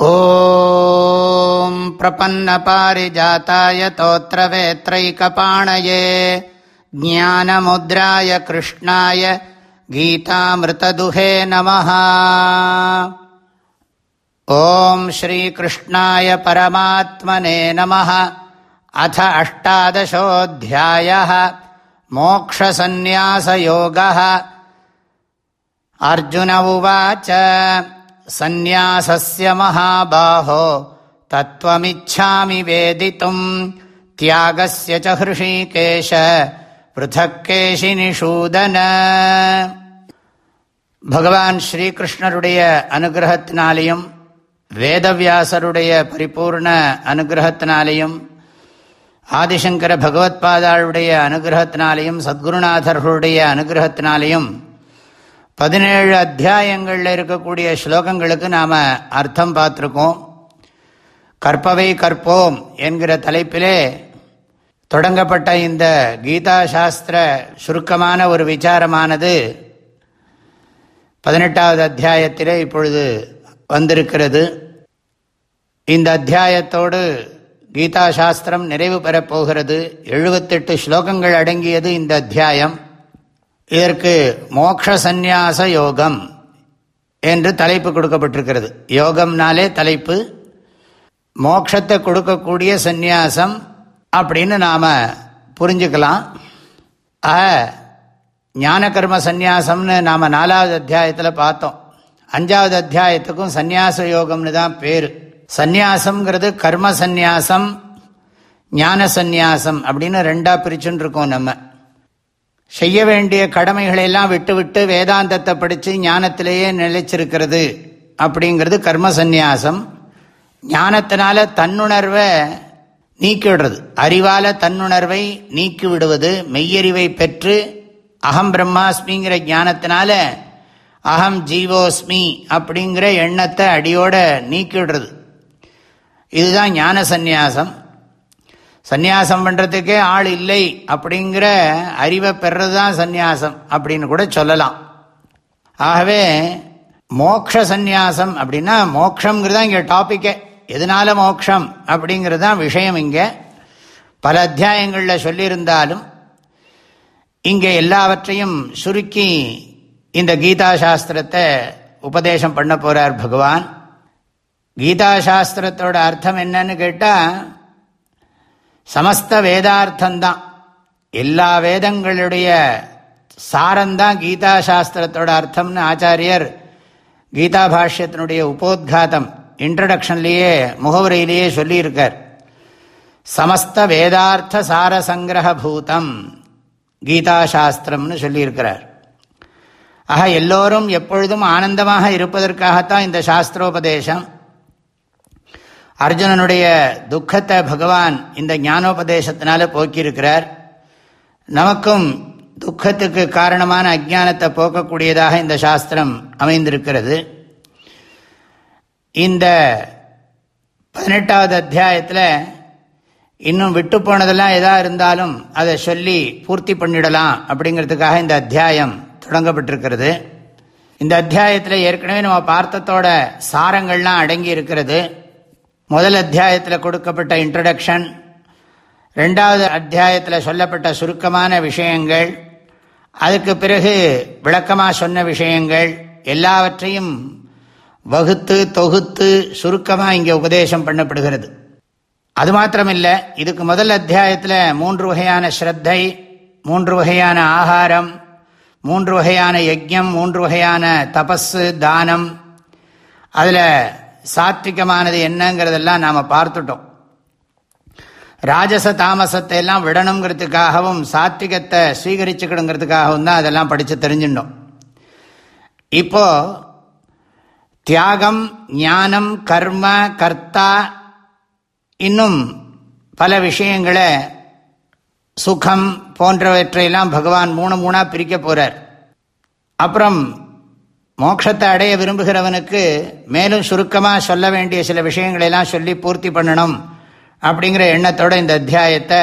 ॐ प्रपन्नपारिजाताय तोत्रवेत्रैकपाणये, ज्ञानमुद्राय कृष्णाय गीतामृतदुहे नमः। ॐ श्रीकृष्णाय परमात्मने नमः। अथ अष्टादशोऽध्यायः, मोक्षसन्न्यासयोगः। अर्जुन उवाच। சந்நியாசஸ்ய மகாபாஹோ தத்துவமிச்சாமி வேதித்தும் தியாகஸ்ய ச ஹிருஷிகேஷ பிருத்தக்கேஷினிஷூதன பகவான் ஸ்ரீகிருஷ்ணருடைய அனுகிரகத்தினாலேயும் வேதவியாசருடைய பரிபூர்ண அனுகிரகத்தினாலேயும் ஆதிசங்கர பகவத்பாதாளுடைய அனுகிரகத்தினாலேயும் சத்குருநாதர்களுடைய அனுகிரகத்தினாலேயும் பதினேழு அத்தியாயங்களில் இருக்கக்கூடிய ஸ்லோகங்களுக்கு நாம் அர்த்தம் பார்த்துருக்கோம். கற்பவை கற்போம் என்கிற தலைப்பிலே தொடங்கப்பட்ட இந்த கீதா சாஸ்திர சுருக்கமான ஒரு விசாரமானது பதினெட்டாவது அத்தியாயத்திலே இப்பொழுது வந்திருக்கிறது. இந்த அத்தியாயத்தோடு கீதா சாஸ்திரம் நிறைவு பெறப்போகிறது எழுபத்தெட்டு ஸ்லோகங்கள் அடங்கியது இந்த அத்தியாயம். இதற்கு மோக்ஷ சந்நியாச யோகம் என்று தலைப்பு கொடுக்கப்பட்டிருக்கிறது. யோகம்னாலே தலைப்பு மோக்ஷத்தை கொடுக்கக்கூடிய சந்நியாசம் அப்படின்னு நாம் புரிஞ்சுக்கலாம். ஆக ஞான கர்ம சந்நியாசம்னு நாம் நாலாவது அத்தியாயத்தில் பார்த்தோம். அஞ்சாவது அத்தியாயத்துக்கும் சந்நியாச யோகம்னு தான் பேர். சந்நியாசம்ங்கிறது கர்ம சந்நியாசம் ஞான சந்நியாசம் அப்படின்னு ரெண்டாக பிரிச்சுன்னு இருக்கோம் நம்ம. செய்ய வேண்டிய கடமைகளை எல்லாம் விட்டுவிட்டு வேதாந்தத்தை படித்து ஞானத்திலேயே நிலைச்சிருக்கிறது அப்படிங்கிறது கர்ம சந்நியாசம் ஞானத்தினால தன்னுணர்வை நீக்கிவிடுறது. அறிவால தன்னுணர்வை நீக்கி விடுவது மெய்யறிவை பெற்று அகம் பிரம்மாஸ்மிங்கிற ஞானத்தினால அகம் ஜீவோஸ்மி அப்படிங்கிற எண்ணத்தை அடியோட நீக்கிவிடுறது. இதுதான் ஞான சந்நியாசம் சந்நியாசம் பண்ணுறதுக்கே ஆள் இல்லை அப்படிங்கிற அறிவை பெறது தான் சந்நியாசம் அப்படின்னு கூட சொல்லலாம். ஆகவே மோக்ஷ சந்நியாசம் அப்படின்னா மோக்ஷங்கிறது தான் இங்கே டாப்பிக்கே எதனால மோக்ஷம் அப்படிங்கிறது தான் விஷயம் இங்கே. பல அத்தியாயங்களில் சொல்லியிருந்தாலும் இங்கே எல்லாவற்றையும் சுருக்கி இந்த கீதா சாஸ்திரத்தை உபதேசம் பண்ண போகிறார் பகவான். கீதா சாஸ்திரத்தோட அர்த்தம் என்னன்னு கேட்டால் சமஸ்த வேதார்த்தந்தான். எல்லா வேதங்களுடைய சாரந்தான் கீதா சாஸ்திரத்தோட அர்த்தம்னு ஆச்சாரியர் கீதா பாஷ்யத்தினுடைய உபோத்காதம் இன்ட்ரடக்ஷன்லேயே முகவுரையிலேயே சொல்லியிருக்கார். சமஸ்த வேதார்த்த சாரசங்கிரக பூதம் கீதா சாஸ்திரம்னு சொல்லியிருக்கிறார். ஆக எல்லோரும் எப்பொழுதும் ஆனந்தமாக இருப்பதற்காகத்தான் இந்த சாஸ்திரோபதேசம். அர்ஜுனனுடைய துக்கத்தை பகவான் இந்த ஞானோபதேசத்தினால போக்கியிருக்கிறார். நமக்கும் துக்கத்துக்கு காரணமான அஜானத்தை போக்கக்கூடியதாக இந்த சாஸ்திரம் அமைந்திருக்கிறது. இந்த பதினெட்டாவது அத்தியாயத்தில் இன்னும் விட்டு போனதெல்லாம் எதா இருந்தாலும் அதை சொல்லி பூர்த்தி பண்ணிடலாம் அப்படிங்கிறதுக்காக இந்த அத்தியாயம் தொடங்கப்பட்டிருக்கிறது. இந்த அத்தியாயத்தில் ஏற்கனவே நம்ம பார்த்தத்தோட சாரங்கள்லாம் அடங்கி இருக்கிறது. முதல் அத்தியாயத்தில் கொடுக்கப்பட்ட இன்ட்ரடக்ஷன் ரெண்டாவது அத்தியாயத்தில் சொல்லப்பட்ட சுருக்கமான விஷயங்கள் அதுக்கு பிறகு விளக்கமாக சொன்ன விஷயங்கள் எல்லாவற்றையும் வகுத்து தொகுத்து சுருக்கமாக இங்கே உபதேசம் பண்ணப்படுகிறது. அது மாத்திரமில்லை இதுக்கு முதல் அத்தியாயத்தில் மூன்று வகையான ஸ்ரத்தை மூன்று வகையான ஆகாரம் மூன்று வகையான யஜ்யம் மூன்று வகையான தபஸு தானம் அதில் சாத்விகமானது என்னங்கிறதெல்லாம் நாம் பார்த்துட்டோம். ராஜச தாமசத்தை எல்லாம் விடணுங்கிறதுக்காகவும் சாத்விகத்தை ஸ்வீகரிச்சுக்கணுங்கிறதுக்காகவும் தான் அதெல்லாம் படித்து தெரிஞ்சிட்டோம். இப்போ தியாகம் ஞானம் கர்ம கர்த்தா இன்னும் பல விஷயங்களை சுகம் போன்றவற்றையெல்லாம் பகவான் மூணு மூணாக பிரிக்க போகிறார் அப்புறம் மோட்சத்தை அடைய விரும்புகிறவனுக்கு மேலும் சுருக்கமாக சொல்ல வேண்டிய சில விஷயங்களெல்லாம் சொல்லி பூர்த்தி பண்ணணும் அப்படிங்கிற எண்ணத்தோட இந்த அத்தியாயத்தை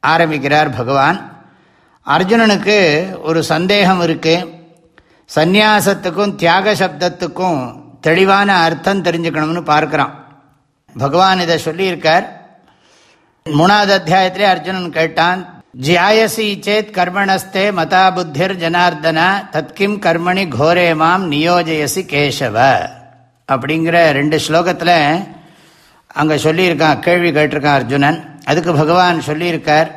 ஆரம்பிக்கிறார் பகவான். அர்ஜுனனுக்கு ஒரு சந்தேகம் இருக்கு. சந்நியாசத்துக்கும் தியாக சப்தத்துக்கும் தெளிவான அர்த்தம் தெரிஞ்சுக்கணும்னு பார்க்கிறான். பகவான் இதை சொல்லியிருக்கார். மூணாவது அத்தியாயத்திலே அர்ஜுனன் கேட்டான் ஜியாயசி சேத் கர்மணஸ்தே மதா புத்திர் ஜனார்தன தத்கிம் கர்மணி கோரே மாம் நியோஜயசி கேசவ அப்படிங்கிற ரெண்டு ஸ்லோகத்தில் அங்கே சொல்லியிருக்கான் கேள்வி கேட்டிருக்கான் அர்ஜுனன். அதுக்கு பகவான் சொல்லியிருக்கார்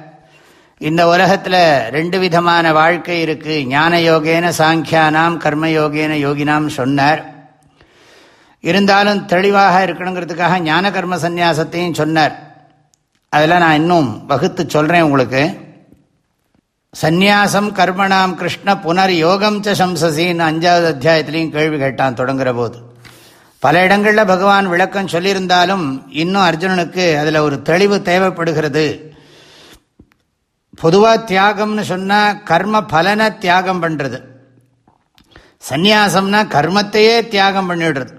இந்த உலகத்தில் ரெண்டு விதமான வாழ்க்கை இருக்குது ஞான யோகேன சாங்கியானாம் கர்மயோகேன யோகினாம் சொன்னார். இருந்தாலும் தெளிவாக இருக்கணுங்கிறதுக்காக ஞான கர்ம சந்நியாசத்தையும் சொன்னார். அதெல்லாம் நான் இன்னும் வகுத்து சொல்கிறேன் உங்களுக்கு. சந்நியாசம் கர்மணாம் கிருஷ்ண புனர் யோகம் ச சம்சசின்னு அஞ்சாவது அத்தியாயத்திலையும் கேள்வி கேட்டான் தொடங்குற போது. பல இடங்களில் பகவான் விளக்கம் சொல்லியிருந்தாலும் இன்னும் அர்ஜுனனுக்கு அதில் ஒரு தெளிவு தேவைப்படுகிறது. பொதுவாக தியாகம்னு சொன்னால் கர்ம பலனை தியாகம் பண்ணுறது சந்நியாசம்னா கர்மத்தையே தியாகம் பண்ணிடுறது.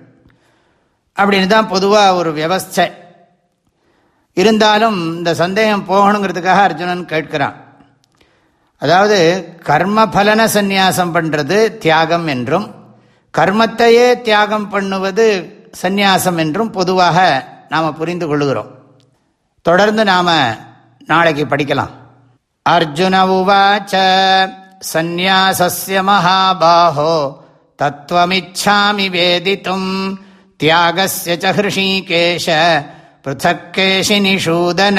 அப்படின்னு தான் பொதுவாக ஒரு வியவஸ்தை. இருந்தாலும் இந்த சந்தேகம் போகணுங்கிறதுக்காக அர்ஜுனன் கேட்கிறான். அதாவது கர்மபலன சந்நியாசம் பண்ணுறது தியாகம் என்றும் கர்மத்தையே தியாகம் பண்ணுவது சந்நியாசம் என்றும் பொதுவாக நாம் புரிந்து கொள்ளுகிறோம் தொடர்ந்து நாம் நாளைக்கு படிக்கலாம். அர்ஜுன உவாச்ச சந்நியாசஸ்ய மகாபாஹோ தத்துவமிச்சாமி வேதித்தும் தியாகசிய ச ஹிருஷீகேஷ பிருத்தக்கேஷி நிஷூதன